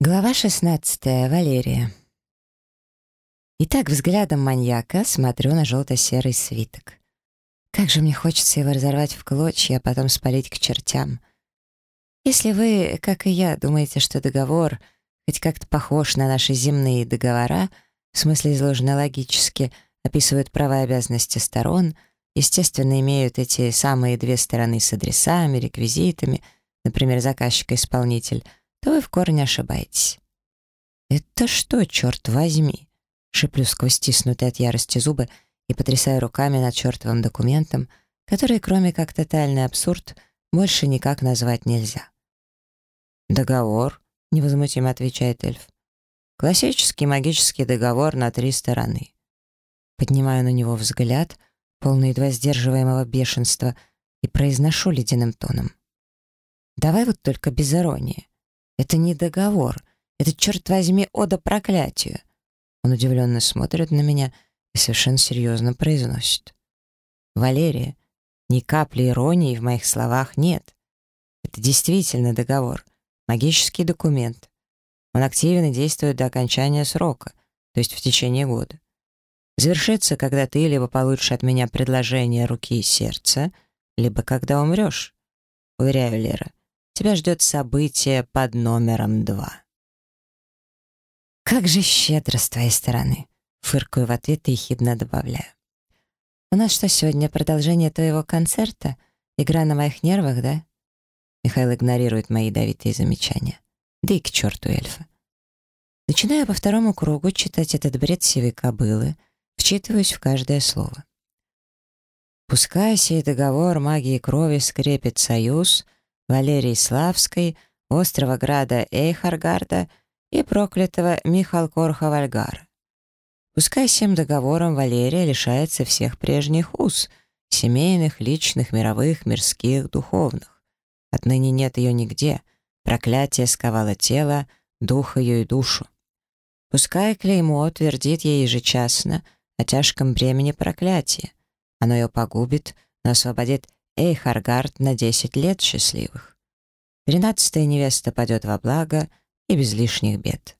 Глава 16. Валерия. Итак, взглядом маньяка смотрю на желто-серый свиток. Как же мне хочется его разорвать в клочья, а потом спалить к чертям. Если вы, как и я, думаете, что договор хоть как-то похож на наши земные договора, в смысле изложено логически, описывают права и обязанности сторон, естественно, имеют эти самые две стороны с адресами, реквизитами, например, заказчик-исполнитель — то вы в корне ошибаетесь. «Это что, черт возьми?» Шиплю сквозь стиснутые от ярости зубы и потрясаю руками над чертовым документом, который, кроме как тотальный абсурд, больше никак назвать нельзя. «Договор», — невозмутимо отвечает эльф. «Классический магический договор на три стороны». Поднимаю на него взгляд, полный едва сдерживаемого бешенства, и произношу ледяным тоном. «Давай вот только без иронии. Это не договор. Это, черт возьми, ода проклятию. Он удивленно смотрит на меня и совершенно серьезно произносит. «Валерия, ни капли иронии в моих словах нет. Это действительно договор, магический документ. Он активен и действует до окончания срока, то есть в течение года. Завершится, когда ты либо получишь от меня предложение руки и сердца, либо когда умрешь. Уверяю, Лера, тебя ждет событие под номером два. «Как же щедро с твоей стороны!» Фыркаю в ответ и ехидно добавляю. «У нас что, сегодня продолжение твоего концерта? Игра на моих нервах, да?» Михаил игнорирует мои ядовитые замечания. Да и к черту эльфа. Начинаю по второму кругу читать этот бред сивой кобылы, вчитываюсь в каждое слово. Пускай сей договор магии крови скрепит союз, Валерии Славской, острова града Эйхаргарда и проклятого Михалкорха Вальгара. Пускай всем договором Валерия лишается всех прежних уз, семейных, личных, мировых, мирских, духовных. Отныне нет ее нигде, проклятие сковало тело, дух ее и душу. Пускай клеймо твердит ей ежечасно о тяжком бремени проклятия. Оно ее погубит, но освободит Эйхаргард на десять лет счастливых. Тринадцатая невеста падет во благо и без лишних бед.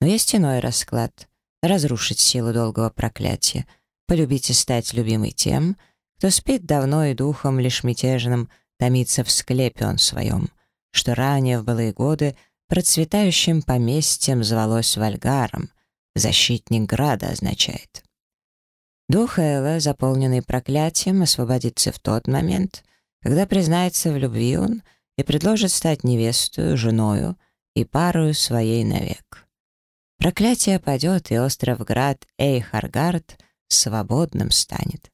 Но есть иной расклад — разрушить силу долгого проклятия, полюбить и стать любимой тем, кто спит давно и духом лишь мятежным, томится в склепе он своем, что ранее в былые годы процветающим поместьем звалось Вальгаром, защитник града означает. Дух Элла, заполненный проклятием, освободится в тот момент, когда признается в любви он и предложит стать невестою, женою и парою своей навек. Проклятие падет, и остров град Эйхаргард свободным станет.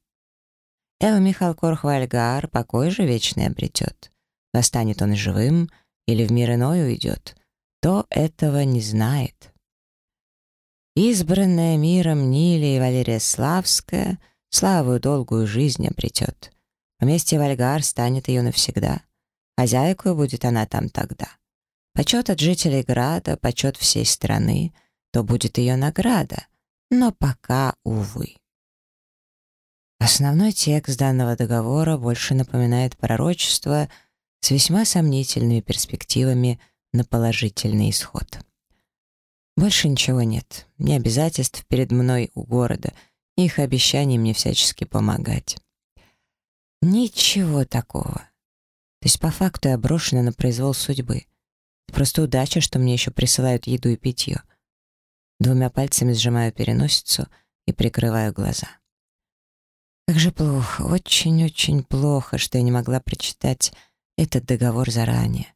Эл Михал Корхвальгар покой же вечный обретет. Восстанет он живым или в мир иной уйдет, то этого не знает. Избранная миром Нилия и Валерия Славская славу долгую жизнь обретет. Поместье Вальгар станет ее навсегда. Хозяйкой будет она там тогда. Почет от жителей града, почет всей страны, то будет ее награда. Но пока, увы. Основной текст данного договора больше напоминает пророчество с весьма сомнительными перспективами на положительный исход. Больше ничего нет. Ни обязательств перед мной у города, их обещаний мне всячески помогать. Ничего такого. То есть по факту я брошена на произвол судьбы. Просто удача, что мне еще присылают еду и питье. Двумя пальцами сжимаю переносицу и прикрываю глаза. Как же плохо, очень-очень плохо, что я не могла прочитать этот договор заранее.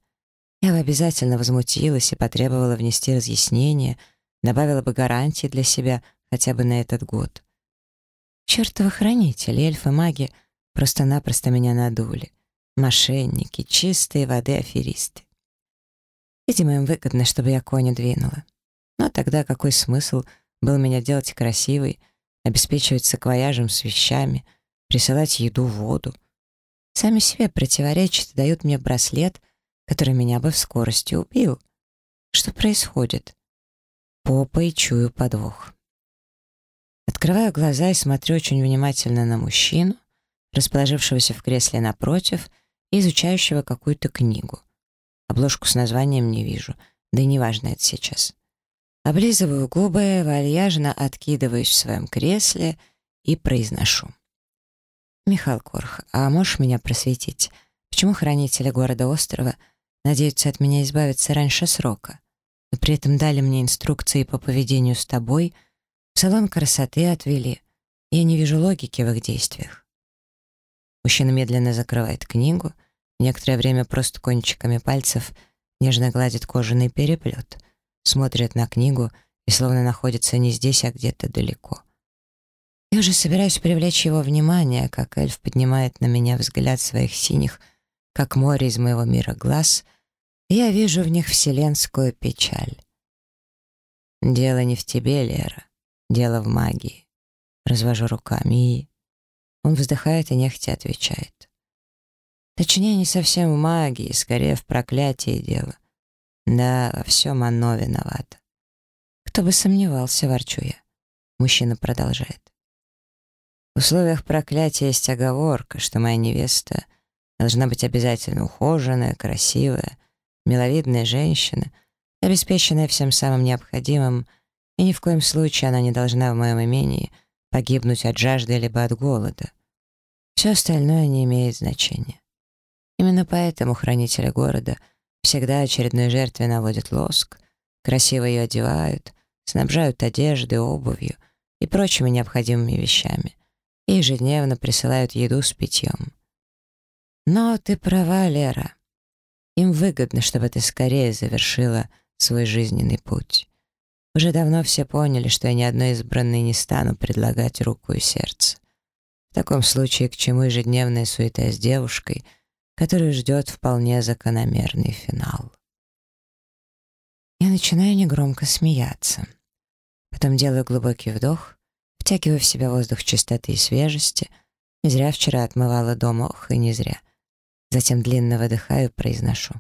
Я бы обязательно возмутилась и потребовала внести разъяснение, добавила бы гарантии для себя хотя бы на этот год. Чертовы хранители, эльфы-маги просто-напросто меня надули. Мошенники, чистые воды аферисты. Видимо, им выгодно, чтобы я кони двинула. Но тогда какой смысл был меня делать красивой, обеспечивать саквояжем с вещами, присылать еду, воду? Сами себе противоречат и дают мне браслет — который меня бы в скорости убил. Что происходит? Попой чую подвох. Открываю глаза и смотрю очень внимательно на мужчину, расположившегося в кресле напротив и изучающего какую-то книгу. Обложку с названием не вижу, Да и неважно это сейчас. Облизываю губы, вальяжно откидываюсь в своем кресле и произношу. «Михаил Корх, а можешь меня просветить? Почему хранители города-острова надеются от меня избавиться раньше срока, но при этом дали мне инструкции по поведению с тобой, в салон красоты отвели? Я не вижу логики в их действиях». Мужчина медленно закрывает книгу, некоторое время просто кончиками пальцев нежно гладит кожаный переплет — смотрит на книгу и словно находится не здесь, а где-то далеко. Я уже собираюсь привлечь его внимание, как эльф поднимает на меня взгляд своих синих, как море из моего мира глаз, я вижу в них вселенскую печаль. «Дело не в тебе, Лера, дело в магии». Развожу руками и... Он вздыхает и нехотя отвечает. Точнее, не совсем в магии, скорее в проклятии дело. Да, во всем оно виновато. Кто бы сомневался, ворчу я. Мужчина продолжает. В условиях проклятия есть оговорка, что моя невеста должна быть обязательно ухоженная, красивая, миловидная женщина, обеспеченная всем самым необходимым, и ни в коем случае она не должна в моем имении погибнуть от жажды либо от голода. Все остальное не имеет значения. Именно поэтому хранители города — Всегда очередной жертве наводят лоск, красиво ее одевают, снабжают одеждой, обувью и прочими необходимыми вещами и ежедневно присылают еду с питьем. Но ты права, Лера. Им выгодно, чтобы ты скорее завершила свой жизненный путь. Уже давно все поняли, что я ни одной избранной не стану предлагать руку и сердце. В таком случае к чему ежедневная суета с девушкой — который ждет вполне закономерный финал. Я начинаю негромко смеяться. Потом делаю глубокий вдох, втягиваю в себя воздух чистоты и свежести. Не зря вчера отмывала дом, ох, и не зря. Затем длинно выдыхаю и произношу.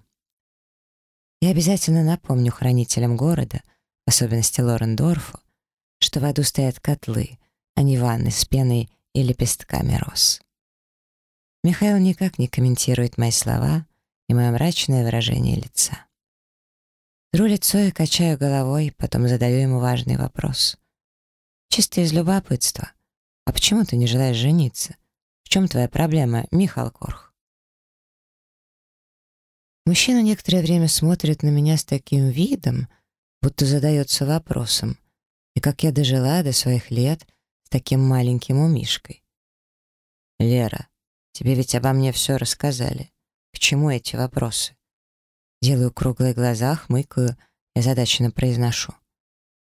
Я обязательно напомню хранителям города, в особенности Лорендорфу, что в аду стоят котлы, а не ванны с пеной и лепестками роз. Михаил никак не комментирует мои слова и мое мрачное выражение лица. Тру лицо и качаю головой, потом задаю ему важный вопрос. Чисто из любопытства. А почему ты не желаешь жениться? В чем твоя проблема, Михаил Корх? Мужчина некоторое время смотрит на меня с таким видом, будто задается вопросом, и как я дожила до своих лет с таким маленьким умишкой. «Лера, Тебе ведь обо мне все рассказали. К чему эти вопросы? Делаю круглые глаза, хмыкаю и озадаченно произношу.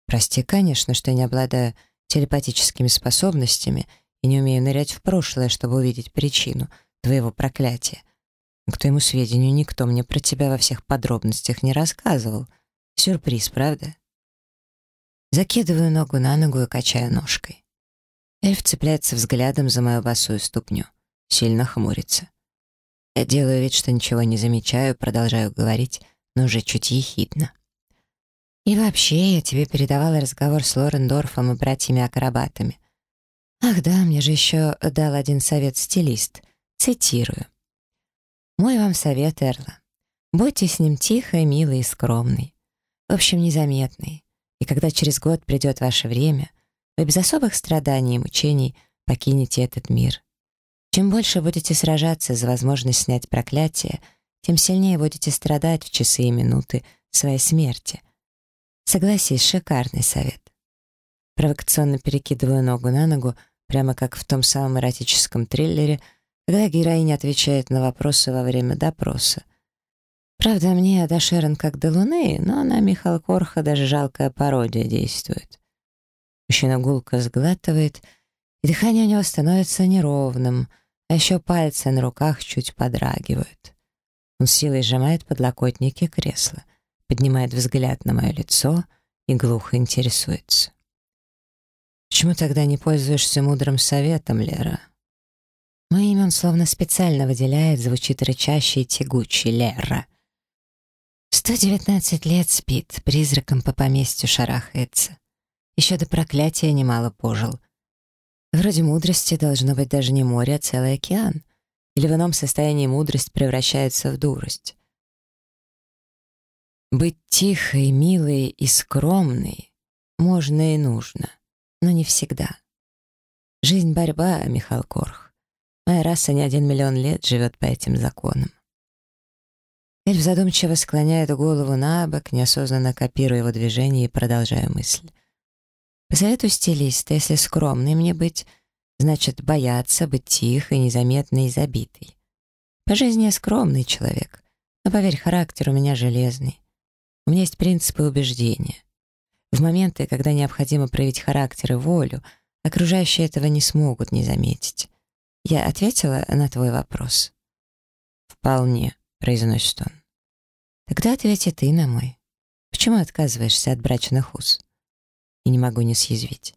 Прости, конечно, что я не обладаю телепатическими способностями и не умею нырять в прошлое, чтобы увидеть причину твоего проклятия. К твоему сведению, никто мне про тебя во всех подробностях не рассказывал. Сюрприз, правда? Закидываю ногу на ногу и качаю ножкой. Эльф цепляется взглядом за мою босую ступню сильно хмурится. Я делаю вид, что ничего не замечаю, продолжаю говорить, но уже чуть ехидно. И вообще, я тебе передавала разговор с Лорендорфом и братьями-акробатами. Ах да, мне же еще дал один совет стилист. Цитирую. «Мой вам совет, Эрла. Будьте с ним тихой, милой и скромной. В общем, незаметной. И когда через год придет ваше время, вы без особых страданий и мучений покинете этот мир. Чем больше будете сражаться за возможность снять проклятие, тем сильнее будете страдать в часы и минуты своей смерти. Согласись, шикарный совет. Провокационно перекидываю ногу на ногу, прямо как в том самом эротическом триллере, когда героиня отвечает на вопросы во время допроса. Правда, мне до как до Луны, но на Михаил Корха даже жалкая пародия действует. Мужчина гулко сглатывает, и дыхание у него становится неровным — а еще пальцы на руках чуть подрагивают. Он силой сжимает подлокотники кресла, поднимает взгляд на мое лицо и глухо интересуется. «Почему тогда не пользуешься мудрым советом, Лера?» Мое имя он словно специально выделяет, звучит рычащий и тягучий Лера. Сто девятнадцать лет спит, призраком по поместью шарахается. Еще до проклятия немало пожил, Вроде мудрости должно быть даже не море, а целый океан. Или в ином состоянии мудрость превращается в дурость. Быть тихой, милой и скромной можно и нужно, но не всегда. Жизнь — борьба, Михаил Корх. Моя раса не один миллион лет живет по этим законам. Эльф задумчиво склоняет голову на бок, неосознанно копируя его движение и продолжая мысль. Посоветую стилиста, если скромной мне быть, значит бояться быть тихой, незаметной и забитой. По жизни я скромный человек, но, поверь, характер у меня железный. У меня есть принципы и убеждения. В моменты, когда необходимо проявить характер и волю, окружающие этого не смогут не заметить. Я ответила на твой вопрос. «Вполне», — произносит он. «Тогда ответь и ты на мой. Почему отказываешься от брачных уз?» И не могу не съязвить.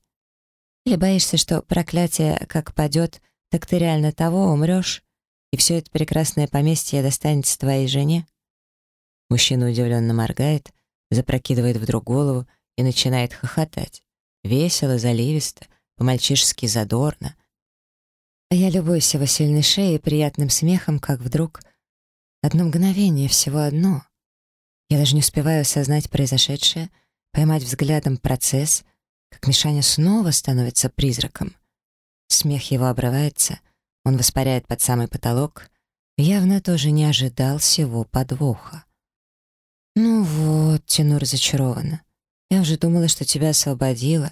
Или боишься, что проклятие как падет, так ты реально того умрешь, и все это прекрасное поместье достанется твоей жене? Мужчина удивленно моргает, запрокидывает вдруг голову и начинает хохотать. Весело, заливисто, по-мальчишески задорно — я любуюсь его сильной шеей и приятным смехом, как вдруг... Одно мгновение, всего одно. Я даже не успеваю осознать произошедшее, поймать взглядом процесс, как Мишаня снова становится призраком. Смех его обрывается, он воспаряет под самый потолок, явно тоже не ожидал всего подвоха. «Ну вот», — тяну разочарованно, — «я уже думала, что тебя освободила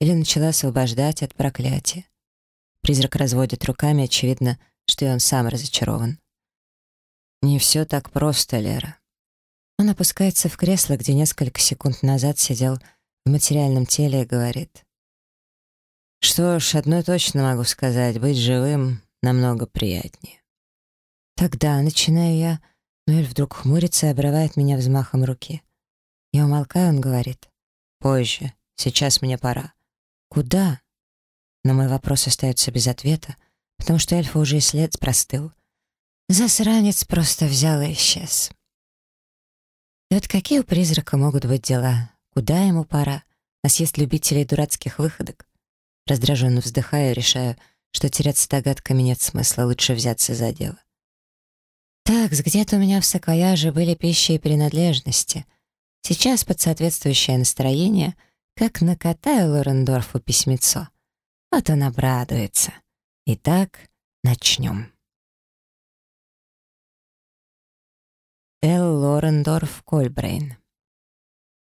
или начала освобождать от проклятия. Призрак разводит руками, очевидно, что и он сам разочарован. «Не все так просто, Лера». Он опускается в кресло, где несколько секунд назад сидел в материальном теле и говорит. «Что ж, одно точно могу сказать, быть живым намного приятнее». Тогда начинаю я, но вдруг хмурится и обрывает меня взмахом руки. Я умолкаю, он говорит. «Позже, сейчас мне пора». «Куда?» Но мой вопрос остается без ответа, потому что эльфа уже и след простыл. Засранец просто взял и исчез. И вот какие у призрака могут быть дела? Куда ему пора? Нас есть любителей дурацких выходок. Раздраженно вздыхаю, решаю, что теряться догадками нет смысла, лучше взяться за дело. Так, где-то у меня в саквояже были пищи и принадлежности. Сейчас под соответствующее настроение, как накатаю Лорендорфу письмецо. Вот он обрадуется. Итак, начнем. Эл Лорендорф Кольбрейн.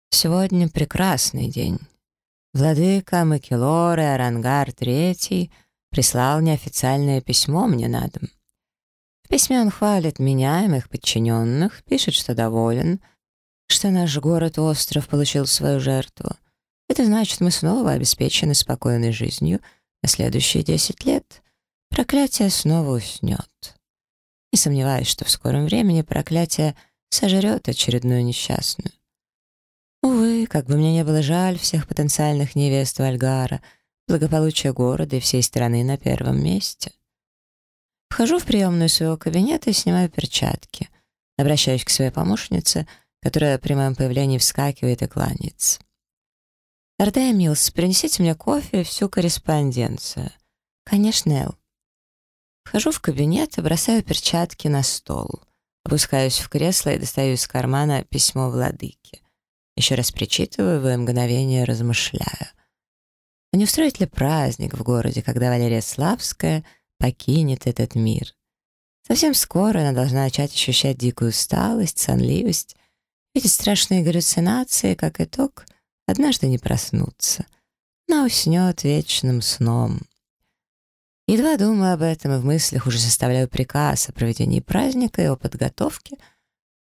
Сегодня прекрасный день. Владыка Макелор и Арангар III прислал неофициальное письмо мне на дом. В письме он хвалит меня и моих подчиненных, пишет, что доволен, что наш город-остров получил свою жертву — это значит, мы снова обеспечены спокойной жизнью на следующие десять лет. Проклятие снова уснет. Не сомневаюсь, что в скором времени проклятие сожрет очередную несчастную. Увы, как бы мне не было жаль всех потенциальных невест Вальгара, благополучие города и всей страны на первом месте. Вхожу в приемную своего кабинета и снимаю перчатки. Обращаюсь к своей помощнице, которая при моем появлении вскакивает и кланяется. «Ардая Милс, принесите мне кофе и всю корреспонденцию». «Конечно, Эл». Вхожу в кабинет и бросаю перчатки на стол. Опускаюсь в кресло и достаю из кармана письмо владыки. Еще раз причитываю, в мгновение размышляю. А не устроить ли праздник в городе, когда Валерия Славская покинет этот мир? Совсем скоро она должна начать ощущать дикую усталость, сонливость, видеть страшные галлюцинации, как итог — однажды не проснуться, но уснет вечным сном. Едва думаю об этом и в мыслях уже составляю приказ о проведении праздника и его подготовке,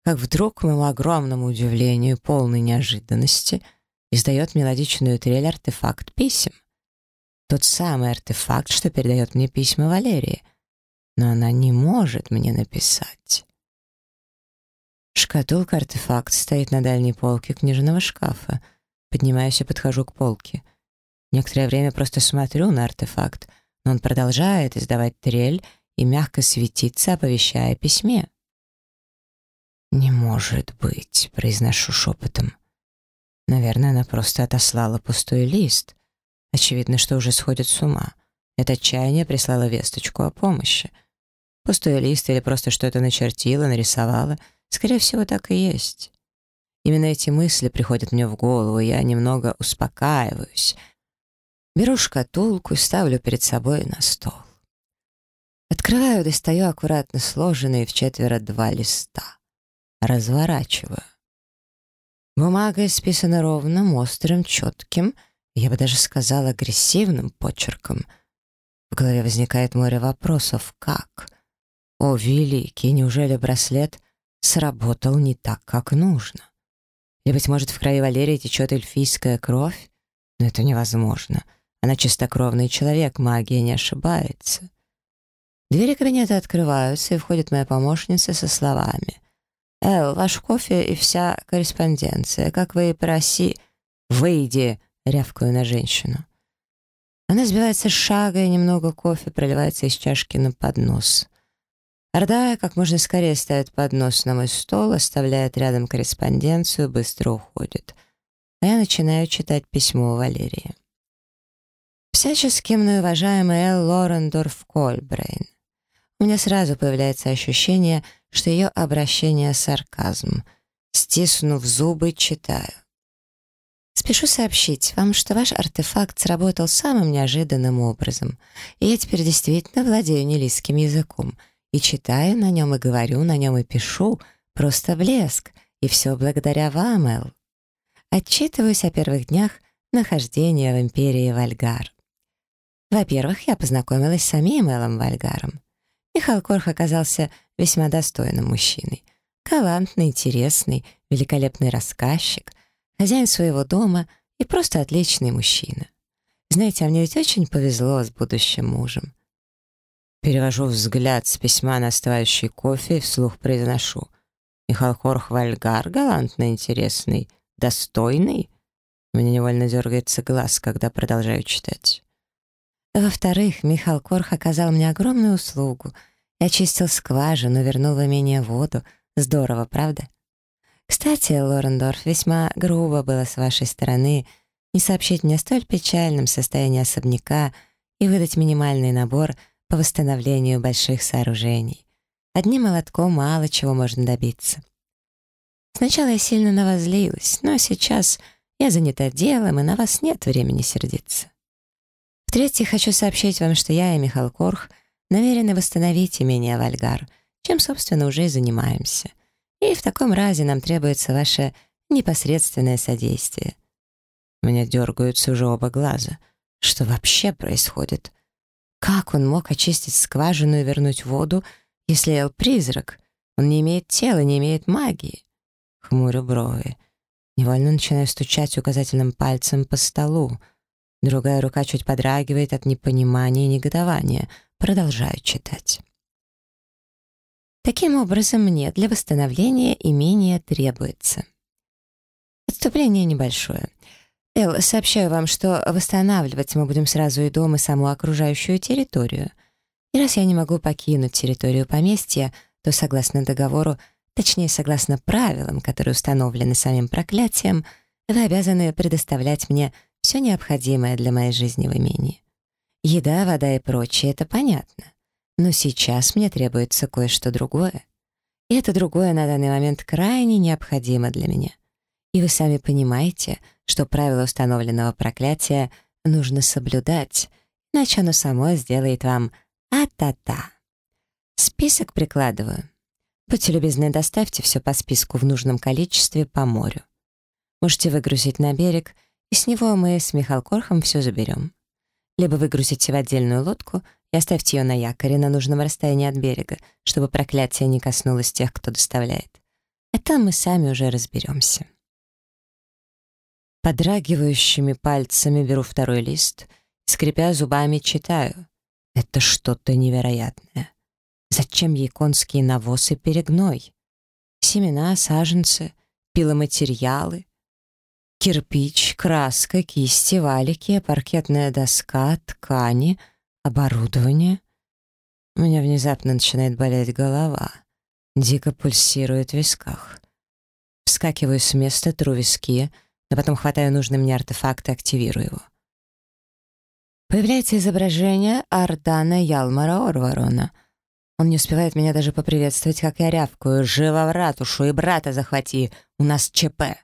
как вдруг, к моему огромному удивлению и полной неожиданности, издает мелодичную трель артефакт писем. Тот самый артефакт, что передает мне письма Валерии. Но она не может мне написать. Шкатулка-артефакт стоит на дальней полке книжного шкафа — Поднимаюсь и подхожу к полке. Некоторое время просто смотрю на артефакт, но он продолжает издавать трель и мягко светиться, оповещая о письме. «Не может быть», — произношу шепотом. Наверное, она просто отослала пустой лист. Очевидно, что уже сходит с ума. Это отчаяние прислала весточку о помощи. Пустой лист или просто что-то начертила, нарисовала. Скорее всего, так и есть. Именно эти мысли приходят мне в голову, и я немного успокаиваюсь. Беру шкатулку и ставлю перед собой на стол. Открываю, достаю аккуратно сложенные в четверо два листа. Разворачиваю. Бумага исписана ровным, острым, четким, я бы даже сказала, агрессивным почерком. В голове возникает море вопросов. Как? О, великий, неужели браслет сработал не так, как нужно? Или, быть может, в крови Валерии течет эльфийская кровь? Но это невозможно. Она чистокровный человек, магия не ошибается. Двери кабинета открываются, и входит моя помощница со словами. «Эл, ваш кофе и вся корреспонденция. Как вы и проси...» «Выйди!» — рявкаю на женщину. Она сбивается с шага, и немного кофе проливается из чашки на поднос. Ордая как можно скорее ставит поднос на мой стол, оставляет рядом корреспонденцию, быстро уходит. А я начинаю читать письмо Валерии. Всячески мной уважаемый Эл Лорендорф Кольбрейн. У меня сразу появляется ощущение, что ее обращение — сарказм. Стиснув зубы, читаю. Спешу сообщить вам, что ваш артефакт сработал самым неожиданным образом, и я теперь действительно владею нелийским языком — и читаю на нем, и говорю на нем, и пишу. Просто блеск. И все благодаря вам, Эл. Отчитываюсь о первых днях нахождения в империи Вальгар. Во-первых, я познакомилась с самим Элом Вальгаром. Михаил Корх оказался весьма достойным мужчиной. Галантный, интересный, великолепный рассказчик, хозяин своего дома и просто отличный мужчина. Знаете, а мне ведь очень повезло с будущим мужем. Перевожу взгляд с письма на остывающий кофе и вслух произношу. Михаил Хорх Вальгар, галантно интересный, достойный. Мне невольно дергается глаз, когда продолжаю читать. Во-вторых, Михаил Корх оказал мне огромную услугу. Я очистил скважину, вернул в имение воду. Здорово, правда? Кстати, Лорендорф, весьма грубо было с вашей стороны не сообщить мне о столь печальном состоянии особняка и выдать минимальный набор — по восстановлению больших сооружений. Одним молотком мало чего можно добиться. Сначала я сильно на вас злилась, но сейчас я занята делом, и на вас нет времени сердиться. В-третьих, хочу сообщить вам, что я и Михаил Корх намерены восстановить имение Вальгар, чем, собственно, уже и занимаемся. И в таком разе нам требуется ваше непосредственное содействие. У меня дергаются уже оба глаза. Что вообще происходит? Как он мог очистить скважину и вернуть воду, если Эл — призрак? Он не имеет тела, не имеет магии. Хмурю брови. Невольно начинаю стучать указательным пальцем по столу. Другая рука чуть подрагивает от непонимания и негодования. Продолжаю читать. Таким образом, мне для восстановления имения требуется. Отступление небольшое. Эл, сообщаю вам, что восстанавливать мы будем сразу и дом, и саму окружающую территорию. И раз я не могу покинуть территорию поместья, то, согласно договору, точнее, согласно правилам, которые установлены самим проклятием, вы обязаны предоставлять мне все необходимое для моей жизни в имении. Еда, вода и прочее — это понятно. Но сейчас мне требуется кое-что другое. И это другое на данный момент крайне необходимо для меня. И вы сами понимаете, что правила установленного проклятия нужно соблюдать, иначе оно само сделает вам а-та-та. Список прикладываю. Будьте любезны, доставьте все по списку в нужном количестве по морю. Можете выгрузить на берег, и с него мы с Михалкорхом все заберем. Либо выгрузите в отдельную лодку и оставьте ее на якоре на нужном расстоянии от берега, чтобы проклятие не коснулось тех, кто доставляет. А там мы сами уже разберемся. Подрагивающими пальцами беру второй лист, скрипя зубами читаю. Это что-то невероятное. Зачем ей конские навоз перегной? Семена, саженцы, пиломатериалы, кирпич, краска, кисти, валики, паркетная доска, ткани, оборудование. У меня внезапно начинает болеть голова. Дико пульсирует в висках. Вскакиваю с места, тру виски — но потом хватаю нужный мне артефакт и активирую его. Появляется изображение Ардана Ялмара Орварона. Он не успевает меня даже поприветствовать, как я рявкаю. «Живо в ратушу и брата захвати! У нас ЧП!»